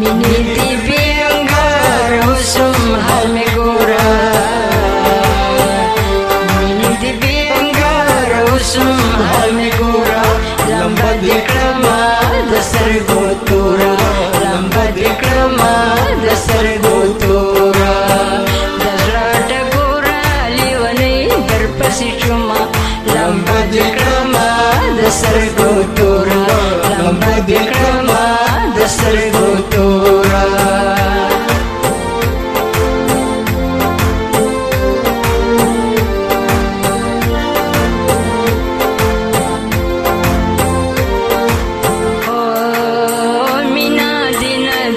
Mini TV ang garusum halmigura Mini TV ang garusum halmigura Lamba di krama dasar gotura Lamba di krama dasar gotura Dasrata gura liwanai berpasi cuma Lamba di krama dasar gotura Lamba di krama sergotora Oh, mina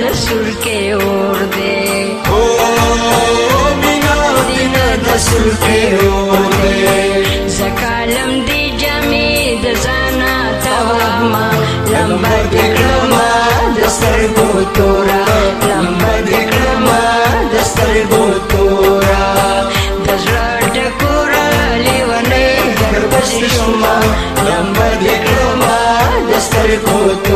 da surke orde Oh, mina da surke orde Zakalem di jami da zana tawama Lambar করে কত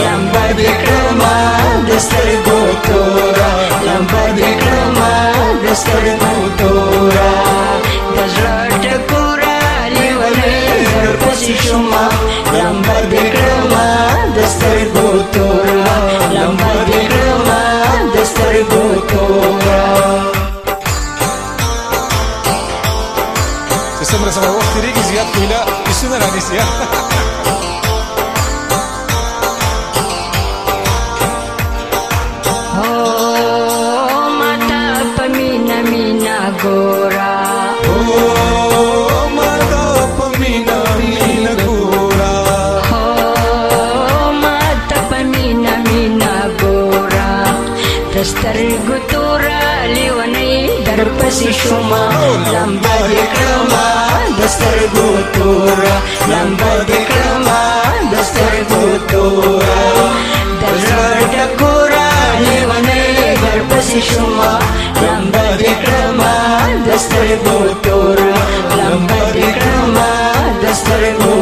لمبه د کړما د سترګو تورا لمبه د کړما د سترګو تورا بزړه ټکورا لیوره هر پسې شوما لمبه د کړما د سترګو تورا لمبه د کړما د سترګو تورا څومره سم وخت ریږي زیات کویلا کیسه نه راځي ګورا او مدا پمینا مینا ګورا او مدا پمینا مینا ګورا دسترګو تورا لیونې درپسې شوما لمبا دې کړما دسترګو تورا لمبا دې کړما دسترګو تورا دزړ ډکورا لیونې درپسې شوما دسترګو تور لمبه کړم دسترګو